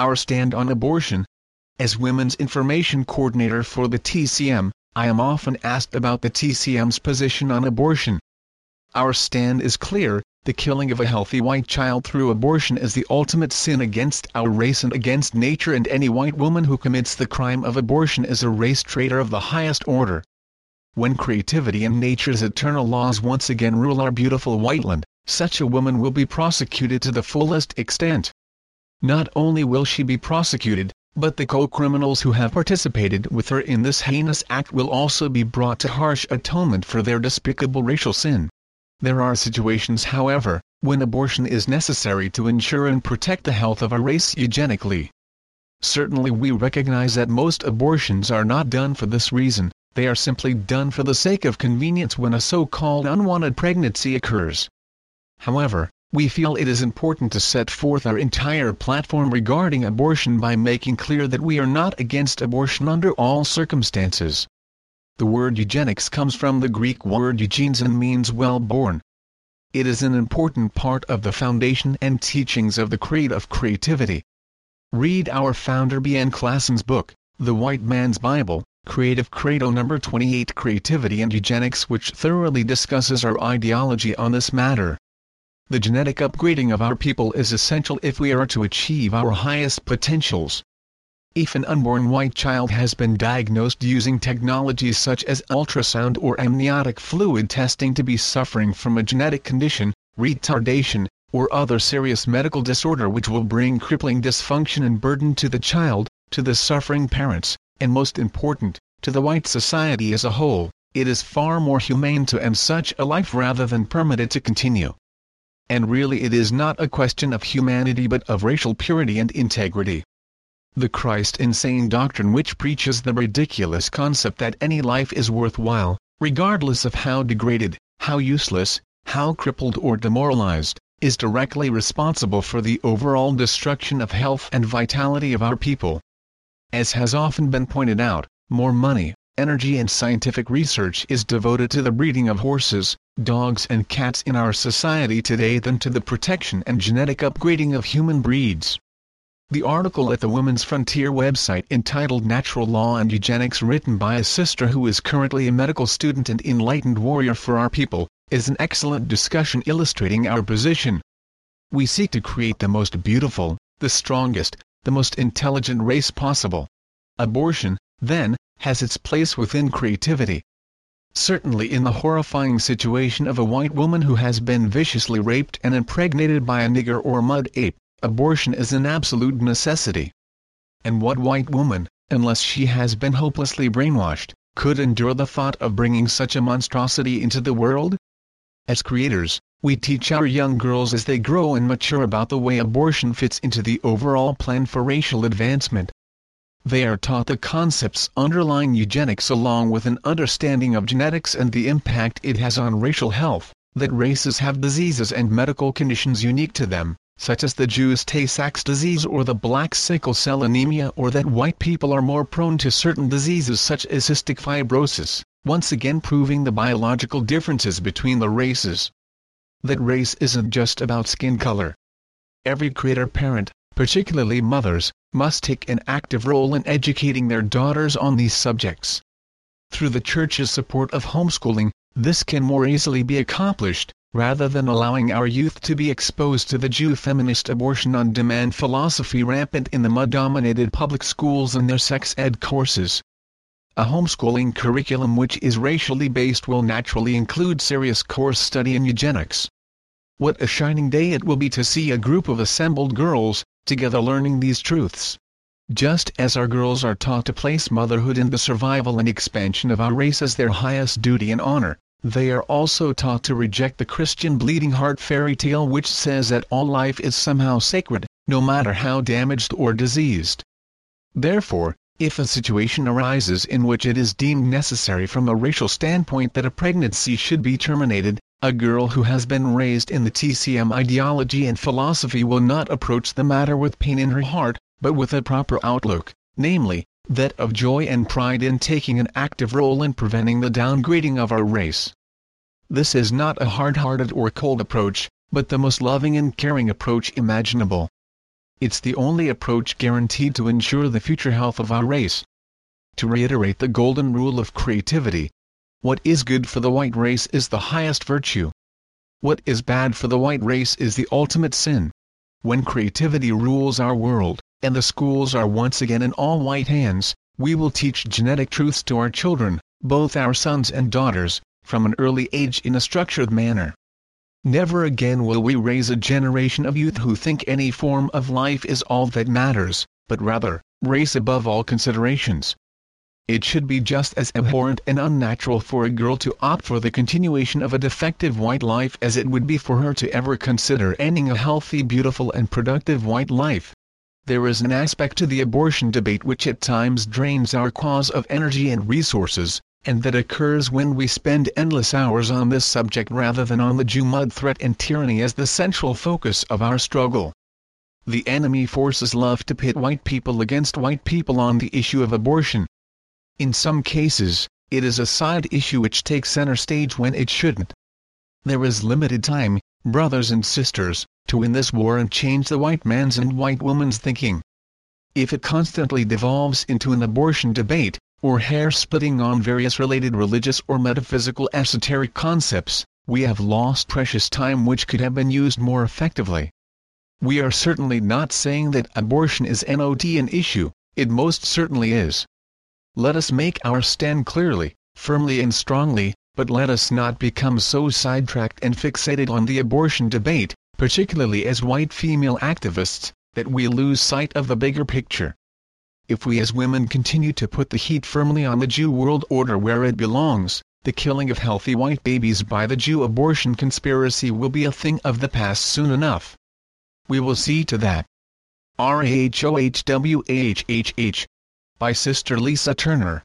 our stand on abortion. As Women's Information Coordinator for the TCM, I am often asked about the TCM's position on abortion. Our stand is clear, the killing of a healthy white child through abortion is the ultimate sin against our race and against nature and any white woman who commits the crime of abortion is a race traitor of the highest order. When creativity and nature's eternal laws once again rule our beautiful whiteland, such a woman will be prosecuted to the fullest extent. Not only will she be prosecuted, but the co-criminals who have participated with her in this heinous act will also be brought to harsh atonement for their despicable racial sin. There are situations however, when abortion is necessary to ensure and protect the health of a race eugenically. Certainly we recognize that most abortions are not done for this reason, they are simply done for the sake of convenience when a so-called unwanted pregnancy occurs. However, we feel it is important to set forth our entire platform regarding abortion by making clear that we are not against abortion under all circumstances. The word eugenics comes from the Greek word eugenes and means well-born. It is an important part of the foundation and teachings of the creed of creativity. Read our founder B.N. Klassen's book, The White Man's Bible, Creative Credo No. 28 Creativity and Eugenics which thoroughly discusses our ideology on this matter. The genetic upgrading of our people is essential if we are to achieve our highest potentials. If an unborn white child has been diagnosed using technologies such as ultrasound or amniotic fluid testing to be suffering from a genetic condition, retardation, or other serious medical disorder which will bring crippling dysfunction and burden to the child, to the suffering parents, and most important, to the white society as a whole, it is far more humane to end such a life rather than permit it to continue. And really it is not a question of humanity but of racial purity and integrity the Christ insane doctrine which preaches the ridiculous concept that any life is worthwhile, regardless of how degraded, how useless, how crippled or demoralized, is directly responsible for the overall destruction of health and vitality of our people. As has often been pointed out, more money, energy and scientific research is devoted to the breeding of horses, dogs and cats in our society today than to the protection and genetic upgrading of human breeds. The article at the Women's Frontier website entitled Natural Law and Eugenics written by a sister who is currently a medical student and enlightened warrior for our people, is an excellent discussion illustrating our position. We seek to create the most beautiful, the strongest, the most intelligent race possible. Abortion, then, has its place within creativity. Certainly in the horrifying situation of a white woman who has been viciously raped and impregnated by a nigger or mud ape, abortion is an absolute necessity. And what white woman, unless she has been hopelessly brainwashed, could endure the thought of bringing such a monstrosity into the world? As creators, we teach our young girls as they grow and mature about the way abortion fits into the overall plan for racial advancement. They are taught the concepts underlying eugenics along with an understanding of genetics and the impact it has on racial health, that races have diseases and medical conditions unique to them, such as the Jews Tay-Sachs disease or the black sickle cell anemia or that white people are more prone to certain diseases such as cystic fibrosis, once again proving the biological differences between the races. That race isn't just about skin color. Every creator parent, particularly mothers, must take an active role in educating their daughters on these subjects. Through the Church's support of homeschooling, this can more easily be accomplished, rather than allowing our youth to be exposed to the Jew feminist abortion-on-demand philosophy rampant in the mud-dominated public schools and their sex ed courses. A homeschooling curriculum which is racially based will naturally include serious course study in eugenics. What a shining day it will be to see a group of assembled girls, together learning these truths. Just as our girls are taught to place motherhood and the survival and expansion of our race as their highest duty and honor, they are also taught to reject the Christian bleeding heart fairy tale which says that all life is somehow sacred, no matter how damaged or diseased. Therefore, if a situation arises in which it is deemed necessary from a racial standpoint that a pregnancy should be terminated, a girl who has been raised in the TCM ideology and philosophy will not approach the matter with pain in her heart, but with a proper outlook, namely, that of joy and pride in taking an active role in preventing the downgrading of our race. This is not a hard-hearted or cold approach, but the most loving and caring approach imaginable. it's the only approach guaranteed to ensure the future health of our race. To reiterate the golden rule of creativity, what is good for the white race is the highest virtue. What is bad for the white race is the ultimate sin. When creativity rules our world, and the schools are once again in all white hands, we will teach genetic truths to our children, both our sons and daughters, from an early age in a structured manner. Never again will we raise a generation of youth who think any form of life is all that matters, but rather, race above all considerations. It should be just as abhorrent and unnatural for a girl to opt for the continuation of a defective white life as it would be for her to ever consider ending a healthy beautiful and productive white life. There is an aspect to the abortion debate which at times drains our cause of energy and resources, and that occurs when we spend endless hours on this subject rather than on the Jew mud threat and tyranny as the central focus of our struggle. The enemy forces love to pit white people against white people on the issue of abortion. In some cases, it is a side issue which takes center stage when it shouldn't. There is limited time, brothers and sisters, to win this war and change the white man's and white woman's thinking. If it constantly devolves into an abortion debate, or hair-splitting on various related religious or metaphysical esoteric concepts, we have lost precious time which could have been used more effectively. We are certainly not saying that abortion is not an issue, it most certainly is. Let us make our stand clearly, firmly and strongly, but let us not become so sidetracked and fixated on the abortion debate, particularly as white female activists, that we lose sight of the bigger picture if we as women continue to put the heat firmly on the Jew world order where it belongs, the killing of healthy white babies by the Jew abortion conspiracy will be a thing of the past soon enough. We will see to that. R-A-H-O-H-W-A-H-H-H. By Sister Lisa Turner.